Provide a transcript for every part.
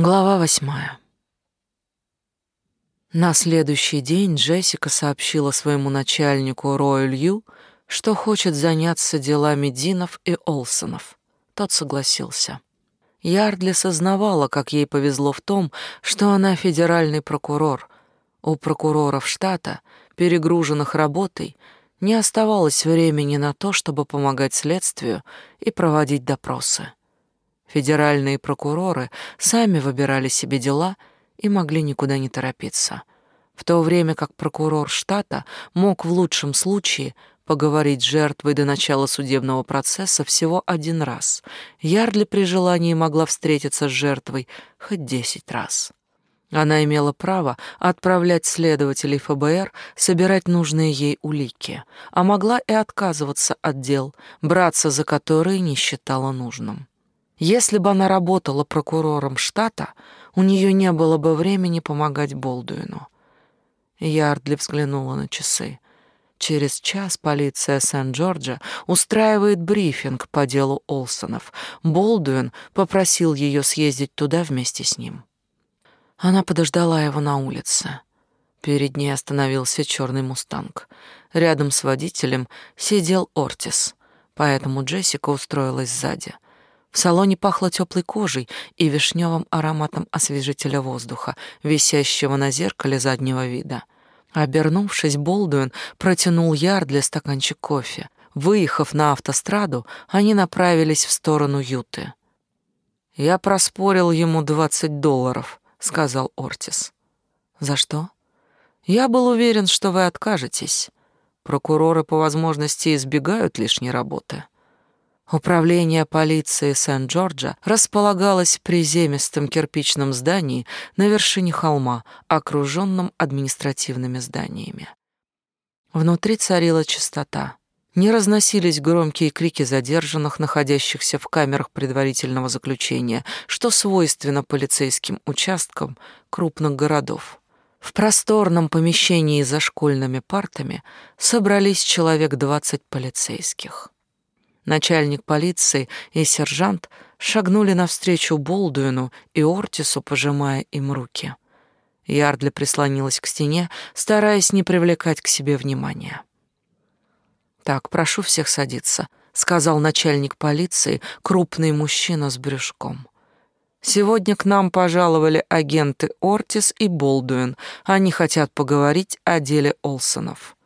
Глава восьмая. На следующий день Джессика сообщила своему начальнику Рою Лью, что хочет заняться делами Динов и Олсонов. Тот согласился. Ярдли сознавала, как ей повезло в том, что она федеральный прокурор. У прокуроров штата, перегруженных работой, не оставалось времени на то, чтобы помогать следствию и проводить допросы. Федеральные прокуроры сами выбирали себе дела и могли никуда не торопиться, в то время как прокурор штата мог в лучшем случае поговорить с жертвой до начала судебного процесса всего один раз. Ярдли при желании могла встретиться с жертвой хоть десять раз. Она имела право отправлять следователей ФБР собирать нужные ей улики, а могла и отказываться от дел, браться за которые не считала нужным. Если бы она работала прокурором штата, у нее не было бы времени помогать Болдуину. Ярдли взглянула на часы. Через час полиция Сент-Джорджа устраивает брифинг по делу Олсонов. Болдуин попросил ее съездить туда вместе с ним. Она подождала его на улице. Перед ней остановился черный мустанг. Рядом с водителем сидел Ортис, поэтому Джессика устроилась сзади — в салоне пахло теплой кожей и вишневым ароматом освежителя воздуха, висящего на зеркале заднего вида. Обернувшись, Болдуин протянул Ярдли стаканчик кофе. Выехав на автостраду, они направились в сторону Юты. «Я проспорил ему двадцать долларов», — сказал Ортис. «За что?» «Я был уверен, что вы откажетесь. Прокуроры по возможности избегают лишней работы». Управление полиции Сент-Джорджа располагалось в приземистом кирпичном здании на вершине холма, окруженном административными зданиями. Внутри царила чистота. Не разносились громкие крики задержанных, находящихся в камерах предварительного заключения, что свойственно полицейским участкам крупных городов. В просторном помещении за школьными партами собрались человек двадцать полицейских. Начальник полиции и сержант шагнули навстречу Болдуину и Ортису, пожимая им руки. Ярдли прислонилась к стене, стараясь не привлекать к себе внимания. «Так, прошу всех садиться», — сказал начальник полиции, крупный мужчина с брюшком. «Сегодня к нам пожаловали агенты Ортис и Болдуин. Они хотят поговорить о деле Олсонов».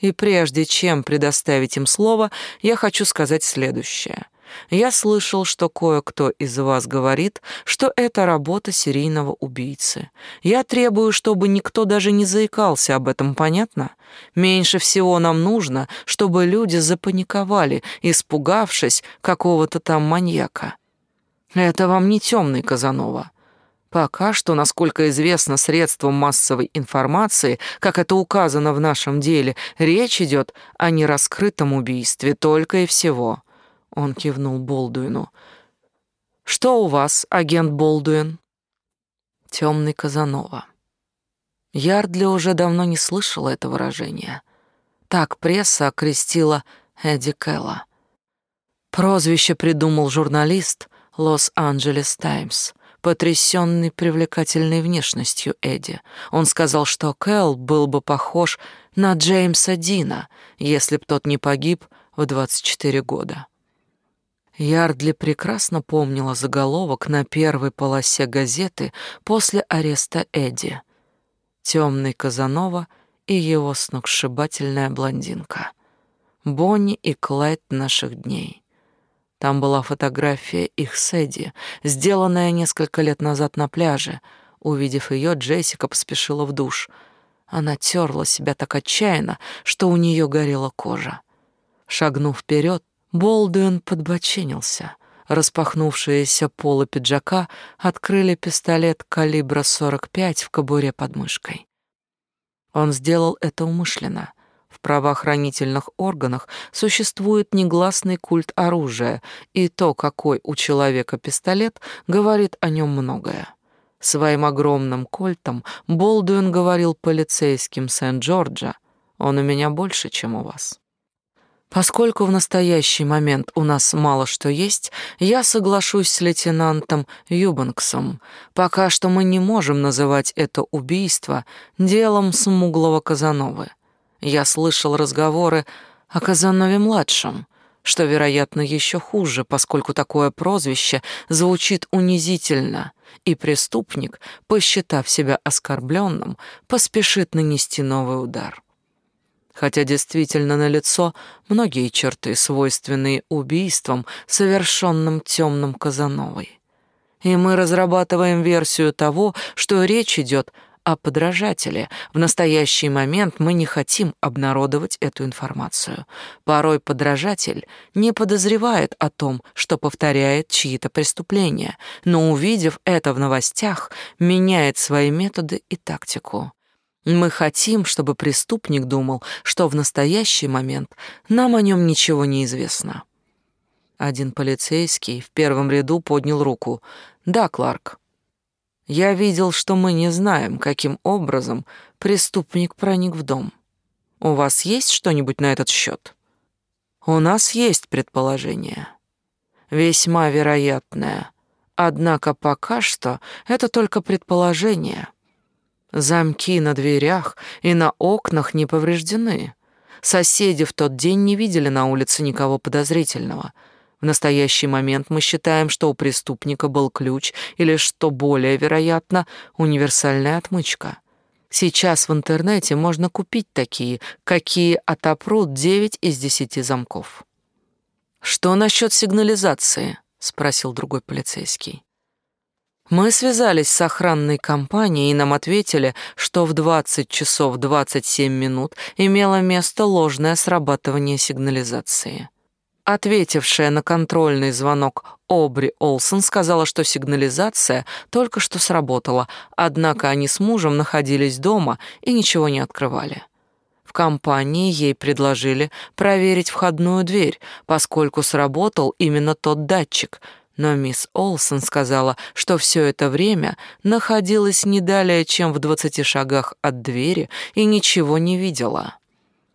И прежде чем предоставить им слово, я хочу сказать следующее. Я слышал, что кое-кто из вас говорит, что это работа серийного убийцы. Я требую, чтобы никто даже не заикался об этом, понятно? Меньше всего нам нужно, чтобы люди запаниковали, испугавшись какого-то там маньяка. Это вам не темный Казанова. Пока что, насколько известно средством массовой информации, как это указано в нашем деле, речь идет о нераскрытом убийстве только и всего. Он кивнул Болдуину. Что у вас, агент Болдуин? Темный Казанова. Ярдли уже давно не слышала это выражение. Так пресса окрестила Эдди Кэлла. Прозвище придумал журналист Лос-Анджелес Таймс потрясенный привлекательной внешностью Эдди. Он сказал, что Кэл был бы похож на Джеймса Дина, если б тот не погиб в 24 года. Ярдли прекрасно помнила заголовок на первой полосе газеты после ареста Эдди. Темный Казанова и его сногсшибательная блондинка. Бонни и Клайд наших дней. Там была фотография их с Эдди, сделанная несколько лет назад на пляже. Увидев ее, Джессика поспешила в душ. Она терла себя так отчаянно, что у нее горела кожа. Шагнув вперед, Болдуин подбоченился. Распахнувшиеся полы пиджака открыли пистолет калибра 45 в кобуре под мышкой. Он сделал это умышленно — в правоохранительных органах существует негласный культ оружия, и то, какой у человека пистолет, говорит о нем многое. Своим огромным кольтом Болдуин говорил полицейским Сент-Джорджа, «Он у меня больше, чем у вас». Поскольку в настоящий момент у нас мало что есть, я соглашусь с лейтенантом Юбанксом. Пока что мы не можем называть это убийство делом смуглого Казановы. Я слышал разговоры о Казанове-младшем, что, вероятно, еще хуже, поскольку такое прозвище звучит унизительно, и преступник, посчитав себя оскорбленным, поспешит нанести новый удар хотя действительно налицо многие черты, свойственные убийствам, совершенным темным Казановой. И мы разрабатываем версию того, что речь идет о подражателе. В настоящий момент мы не хотим обнародовать эту информацию. Порой подражатель не подозревает о том, что повторяет чьи-то преступления, но, увидев это в новостях, меняет свои методы и тактику. Мы хотим, чтобы преступник думал, что в настоящий момент нам о нем ничего не известно. Один полицейский в первом ряду поднял руку. «Да, Кларк. Я видел, что мы не знаем, каким образом преступник проник в дом. У вас есть что-нибудь на этот счет?» «У нас есть предположение. Весьма вероятное. Однако пока что это только предположение». Замки на дверях и на окнах не повреждены. Соседи в тот день не видели на улице никого подозрительного. В настоящий момент мы считаем, что у преступника был ключ или, что более вероятно, универсальная отмычка. Сейчас в интернете можно купить такие, какие отопрут 9 из 10 замков. «Что насчет сигнализации?» — спросил другой полицейский. Мы связались с охранной компанией, и нам ответили, что в 20 часов 27 минут имело место ложное срабатывание сигнализации. Ответившая на контрольный звонок Обри Олсон сказала, что сигнализация только что сработала, однако они с мужем находились дома и ничего не открывали. В компании ей предложили проверить входную дверь, поскольку сработал именно тот датчик — но мисс Олсон сказала, что все это время находилась не далее, чем в двадцати шагах от двери и ничего не видела.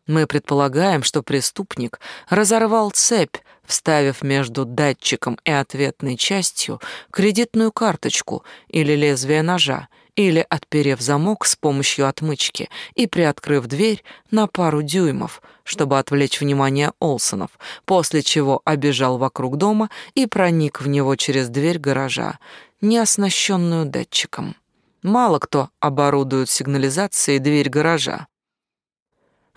Мы предполагаем, что преступник разорвал цепь, вставив между датчиком и ответной частью кредитную карточку или лезвие ножа, или отперев замок с помощью отмычки и приоткрыв дверь на пару дюймов, чтобы отвлечь внимание Олсонов, после чего обежал вокруг дома и проник в него через дверь гаража, не оснащенную датчиком. Мало кто оборудует сигнализацией дверь гаража.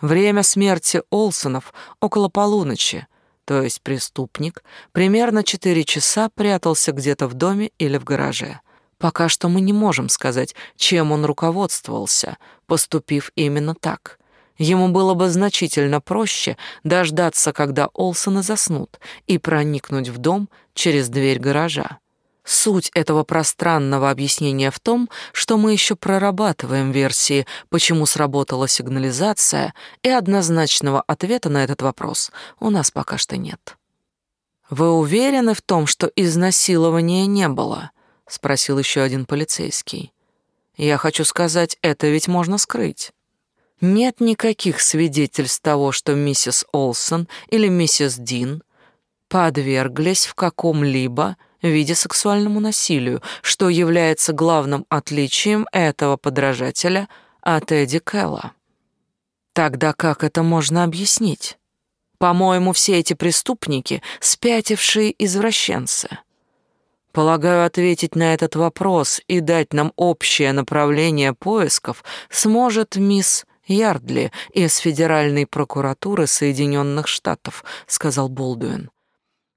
Время смерти Олсонов около полуночи, то есть преступник примерно четыре часа прятался где-то в доме или в гараже. Пока что мы не можем сказать, чем он руководствовался, поступив именно так. Ему было бы значительно проще дождаться, когда Олсоны заснут, и проникнуть в дом через дверь гаража. Суть этого пространного объяснения в том, что мы еще прорабатываем версии, почему сработала сигнализация, и однозначного ответа на этот вопрос у нас пока что нет. Вы уверены в том, что изнасилования не было? спросил еще один полицейский. Я хочу сказать, это ведь можно скрыть. Нет никаких свидетельств того, что миссис Олсон или миссис Дин подверглись в каком-либо виде сексуальному насилию, что является главным отличием этого подражателя от Эдди Кэлла. Тогда как это можно объяснить? По-моему, все эти преступники — спятившие извращенцы. Полагаю, ответить на этот вопрос и дать нам общее направление поисков сможет мисс Ярдли из Федеральной прокуратуры Соединенных Штатов, сказал Болдуин.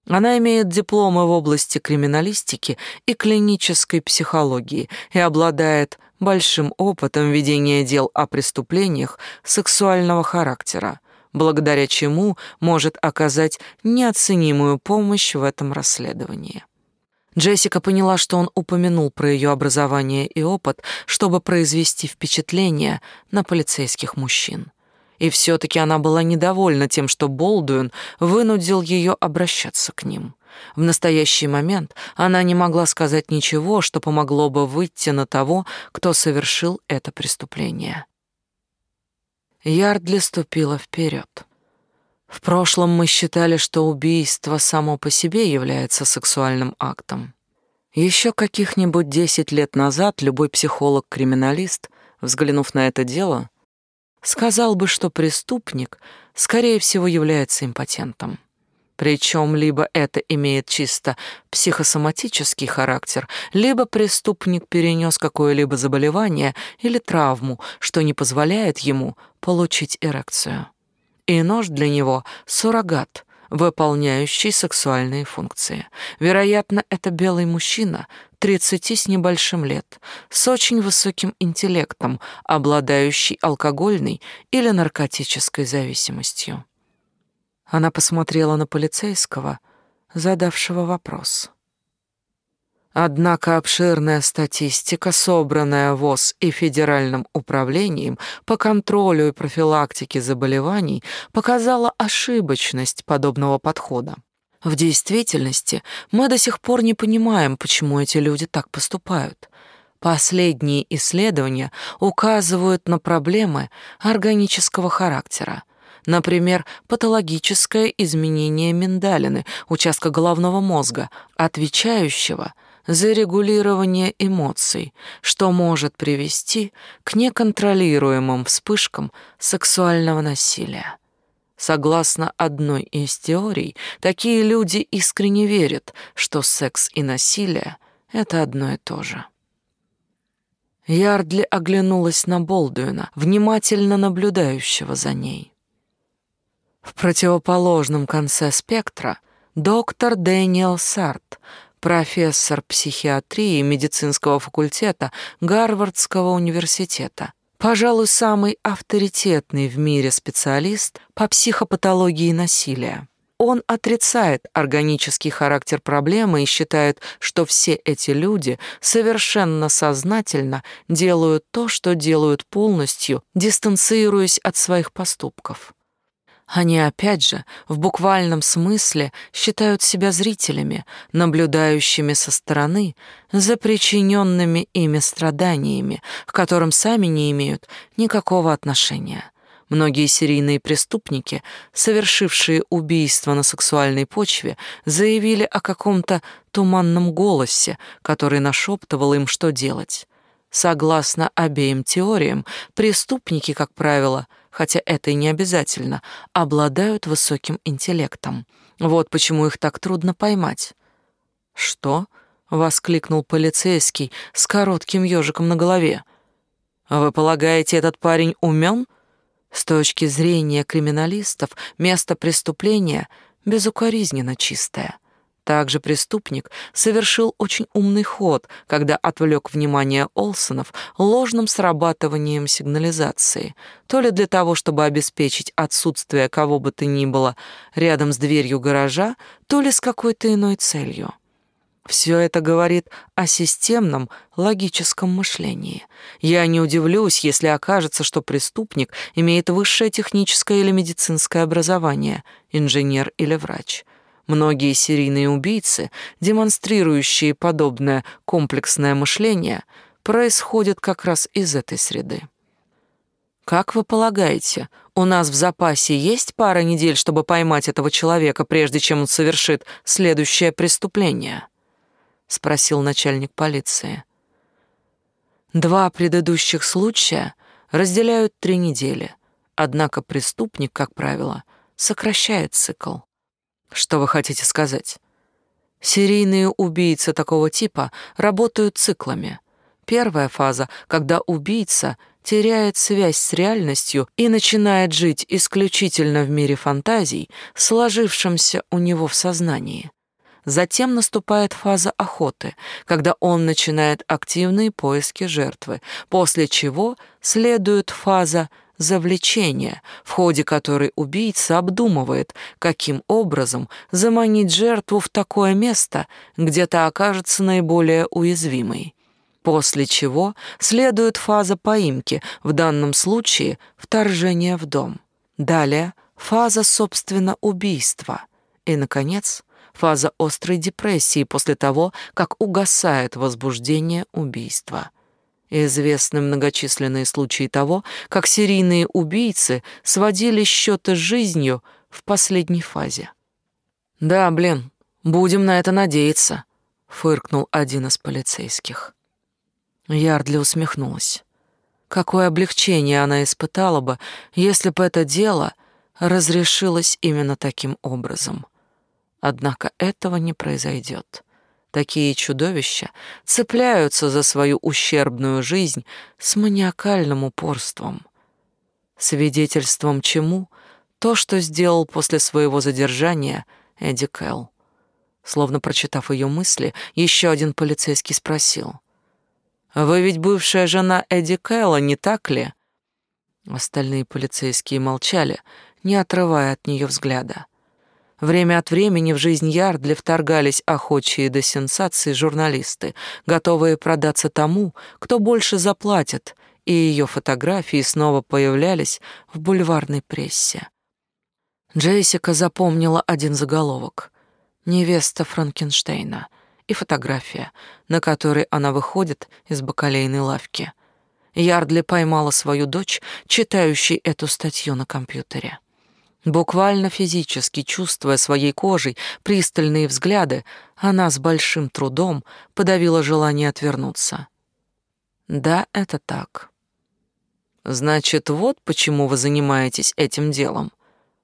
Она имеет дипломы в области криминалистики и клинической психологии и обладает большим опытом ведения дел о преступлениях сексуального характера, благодаря чему может оказать неоценимую помощь в этом расследовании. Джессика поняла, что он упомянул про ее образование и опыт, чтобы произвести впечатление на полицейских мужчин. И все-таки она была недовольна тем, что Болдуин вынудил ее обращаться к ним. В настоящий момент она не могла сказать ничего, что помогло бы выйти на того, кто совершил это преступление. Ярдли ступила вперед. В прошлом мы считали, что убийство само по себе является сексуальным актом. Еще каких-нибудь десять лет назад любой психолог-криминалист, взглянув на это дело, сказал бы, что преступник, скорее всего, является импотентом. Причем либо это имеет чисто психосоматический характер, либо преступник перенес какое-либо заболевание или травму, что не позволяет ему получить эрекцию и нож для него — суррогат, выполняющий сексуальные функции. Вероятно, это белый мужчина, 30 с небольшим лет, с очень высоким интеллектом, обладающий алкогольной или наркотической зависимостью. Она посмотрела на полицейского, задавшего вопрос. Однако обширная статистика, собранная ВОЗ и Федеральным управлением по контролю и профилактике заболеваний, показала ошибочность подобного подхода. В действительности мы до сих пор не понимаем, почему эти люди так поступают. Последние исследования указывают на проблемы органического характера, Например, патологическое изменение миндалины, участка головного мозга, отвечающего за регулирование эмоций, что может привести к неконтролируемым вспышкам сексуального насилия. Согласно одной из теорий, такие люди искренне верят, что секс и насилие — это одно и то же. Ярдли оглянулась на Болдуина, внимательно наблюдающего за ней. В противоположном конце спектра доктор Дэниел Сарт профессор психиатрии медицинского факультета Гарвардского университета. Пожалуй, самый авторитетный в мире специалист по психопатологии насилия. Он отрицает органический характер проблемы и считает, что все эти люди совершенно сознательно делают то, что делают полностью, дистанцируясь от своих поступков. Они опять же, в буквальном смысле, считают себя зрителями, наблюдающими со стороны за причиненными ими страданиями, к которым сами не имеют никакого отношения. Многие серийные преступники, совершившие убийство на сексуальной почве, заявили о каком-то туманном голосе, который нашептывал им, что делать. Согласно обеим теориям, преступники, как правило, хотя это и не обязательно, обладают высоким интеллектом. Вот почему их так трудно поймать. «Что?» — воскликнул полицейский с коротким ежиком на голове. «Вы полагаете, этот парень умен?» С точки зрения криминалистов, место преступления безукоризненно чистое — также преступник совершил очень умный ход, когда отвлек внимание Олсонов ложным срабатыванием сигнализации, то ли для того, чтобы обеспечить отсутствие кого бы то ни было рядом с дверью гаража, то ли с какой-то иной целью. Все это говорит о системном логическом мышлении. Я не удивлюсь, если окажется, что преступник имеет высшее техническое или медицинское образование, инженер или врач – Многие серийные убийцы, демонстрирующие подобное комплексное мышление, происходят как раз из этой среды. Как вы полагаете, у нас в запасе есть пара недель, чтобы поймать этого человека, прежде чем он совершит следующее преступление? спросил начальник полиции. Два предыдущих случая разделяют три недели. Однако преступник, как правило, сокращает цикл. Что вы хотите сказать? Серийные убийцы такого типа работают циклами. Первая фаза, когда убийца теряет связь с реальностью и начинает жить исключительно в мире фантазий, сложившемся у него в сознании. Затем наступает фаза охоты, когда он начинает активные поиски жертвы, после чего следует фаза завлечение, в ходе которой убийца обдумывает, каким образом заманить жертву в такое место, где та окажется наиболее уязвимой. После чего следует фаза поимки, в данном случае вторжение в дом. Далее фаза, собственно, убийства. И, наконец, фаза острой депрессии после того, как угасает возбуждение убийства. Известны многочисленные случаи того, как серийные убийцы сводили счеты с жизнью в последней фазе. «Да, блин, будем на это надеяться», — фыркнул один из полицейских. Ярдли усмехнулась. Какое облегчение она испытала бы, если бы это дело разрешилось именно таким образом. Однако этого не произойдет. Такие чудовища цепляются за свою ущербную жизнь с маниакальным упорством. Свидетельством чему то, что сделал после своего задержания Эдди Кэлл. Словно прочитав ее мысли, еще один полицейский спросил. «Вы ведь бывшая жена Эдди Кэлла, не так ли?» Остальные полицейские молчали, не отрывая от нее взгляда. Время от времени в жизнь Ярдли вторгались охочие до сенсаций журналисты, готовые продаться тому, кто больше заплатит, и ее фотографии снова появлялись в бульварной прессе. Джессика запомнила один заголовок «Невеста Франкенштейна» и фотография, на которой она выходит из бакалейной лавки. Ярдли поймала свою дочь, читающей эту статью на компьютере. Буквально физически чувствуя своей кожей пристальные взгляды, она с большим трудом подавила желание отвернуться. Да, это так. Значит, вот почему вы занимаетесь этим делом.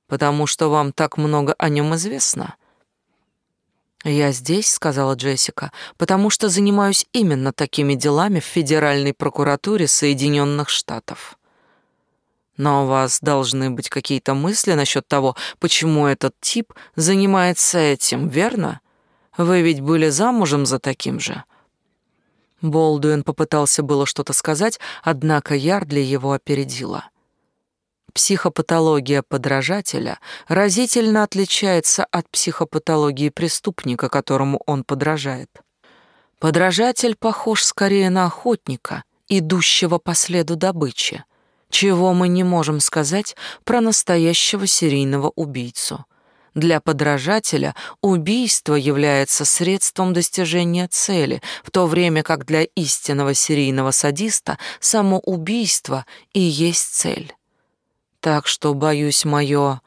Потому что вам так много о нем известно. Я здесь, сказала Джессика, потому что занимаюсь именно такими делами в Федеральной прокуратуре Соединенных Штатов. Но у вас должны быть какие-то мысли насчет того, почему этот тип занимается этим, верно? Вы ведь были замужем за таким же. Болдуин попытался было что-то сказать, однако Ярдли его опередила. Психопатология подражателя разительно отличается от психопатологии преступника, которому он подражает. Подражатель похож скорее на охотника, идущего по следу добычи чего мы не можем сказать про настоящего серийного убийцу. Для подражателя убийство является средством достижения цели, в то время как для истинного серийного садиста само убийство и есть цель. Так что, боюсь, мое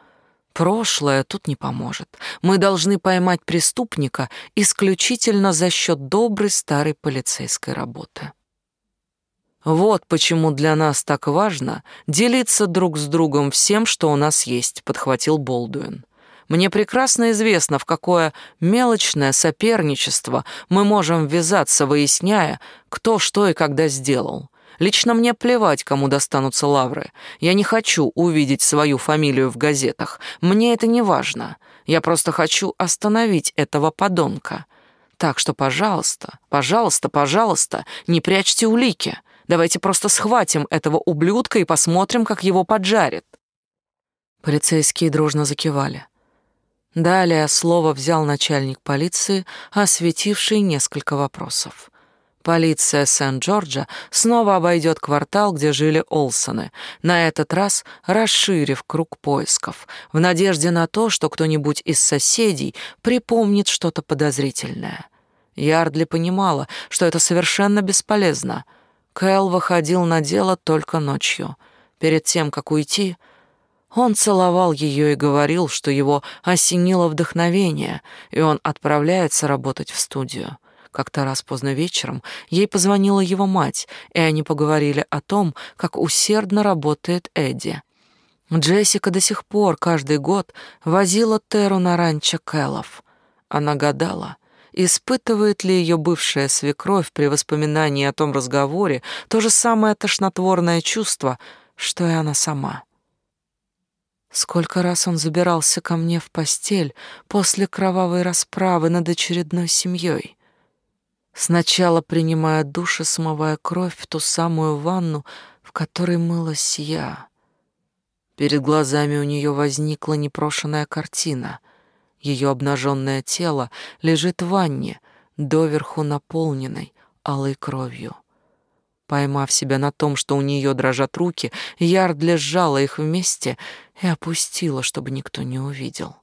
прошлое тут не поможет. Мы должны поймать преступника исключительно за счет доброй старой полицейской работы. Вот почему для нас так важно делиться друг с другом всем, что у нас есть, подхватил Болдуин. Мне прекрасно известно, в какое мелочное соперничество мы можем ввязаться, выясняя, кто что и когда сделал. Лично мне плевать, кому достанутся лавры. Я не хочу увидеть свою фамилию в газетах. Мне это не важно. Я просто хочу остановить этого подонка. Так что, пожалуйста, пожалуйста, пожалуйста, не прячьте улики. Давайте просто схватим этого ублюдка и посмотрим, как его поджарят». Полицейские дружно закивали. Далее слово взял начальник полиции, осветивший несколько вопросов. Полиция Сент-Джорджа снова обойдет квартал, где жили Олсоны, на этот раз расширив круг поисков, в надежде на то, что кто-нибудь из соседей припомнит что-то подозрительное. Ярдли понимала, что это совершенно бесполезно — Кэл выходил на дело только ночью. Перед тем, как уйти, он целовал ее и говорил, что его осенило вдохновение, и он отправляется работать в студию. Как-то раз поздно вечером ей позвонила его мать, и они поговорили о том, как усердно работает Эдди. Джессика до сих пор каждый год возила Теру на ранчо Кэллов. Она гадала, Испытывает ли ее бывшая свекровь при воспоминании о том разговоре то же самое тошнотворное чувство, что и она сама? Сколько раз он забирался ко мне в постель после кровавой расправы над очередной семьей. Сначала принимая душ и смывая кровь в ту самую ванну, в которой мылась я. Перед глазами у нее возникла непрошенная картина. Ее обнаженное тело лежит в ванне, доверху наполненной алой кровью. Поймав себя на том, что у нее дрожат руки, Ярдли сжала их вместе и опустила, чтобы никто не увидел.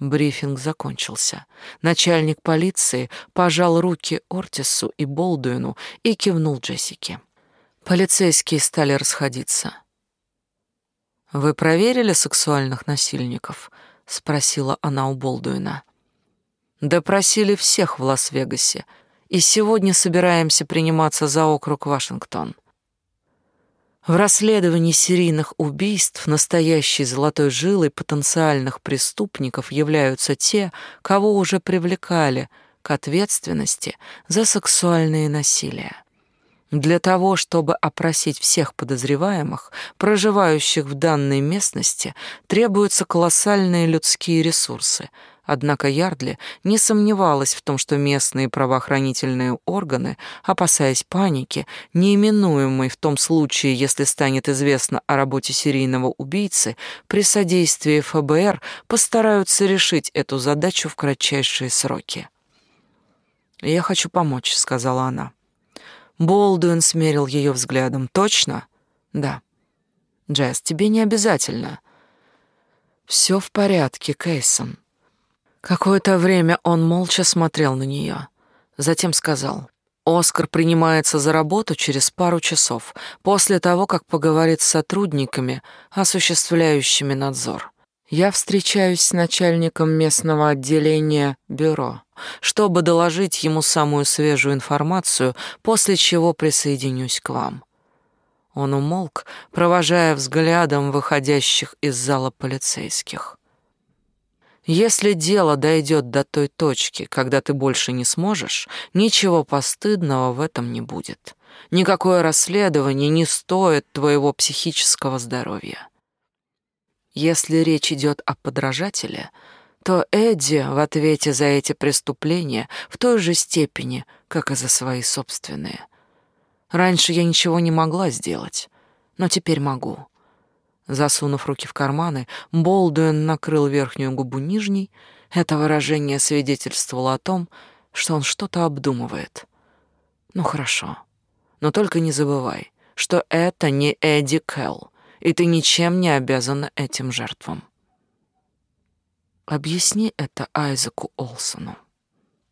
Брифинг закончился. Начальник полиции пожал руки Ортису и Болдуину и кивнул Джессике. Полицейские стали расходиться. «Вы проверили сексуальных насильников?» Спросила она у Болдуина. Допросили всех в Лас-Вегасе, и сегодня собираемся приниматься за округ Вашингтон. В расследовании серийных убийств настоящей золотой жилой потенциальных преступников являются те, кого уже привлекали к ответственности за сексуальное насилие. Для того, чтобы опросить всех подозреваемых, проживающих в данной местности, требуются колоссальные людские ресурсы, Однако Ярдли не сомневалась в том, что местные правоохранительные органы, опасаясь паники, неименуемой в том случае, если станет известно о работе серийного убийцы, при содействии ФБР постараются решить эту задачу в кратчайшие сроки. «Я хочу помочь», — сказала она. Болдуин смерил ее взглядом. «Точно?» «Да». «Джесс, тебе не обязательно». «Все в порядке, Кейсон». Какое-то время он молча смотрел на нее, затем сказал: "Оскар принимается за работу через пару часов, после того, как поговорит с сотрудниками, осуществляющими надзор. Я встречаюсь с начальником местного отделения бюро, чтобы доложить ему самую свежую информацию, после чего присоединюсь к вам". Он умолк, провожая взглядом выходящих из зала полицейских. Если дело дойдет до той точки, когда ты больше не сможешь, ничего постыдного в этом не будет. Никакое расследование не стоит твоего психического здоровья. Если речь идет о подражателе, то Эдди в ответе за эти преступления в той же степени, как и за свои собственные. Раньше я ничего не могла сделать, но теперь могу. Засунув руки в карманы, Болдуин накрыл верхнюю губу нижней. Это выражение свидетельствовало о том, что он что-то обдумывает. Ну хорошо. Но только не забывай, что это не Эдди Келл, и ты ничем не обязана этим жертвам. Объясни это Айзеку Олсону.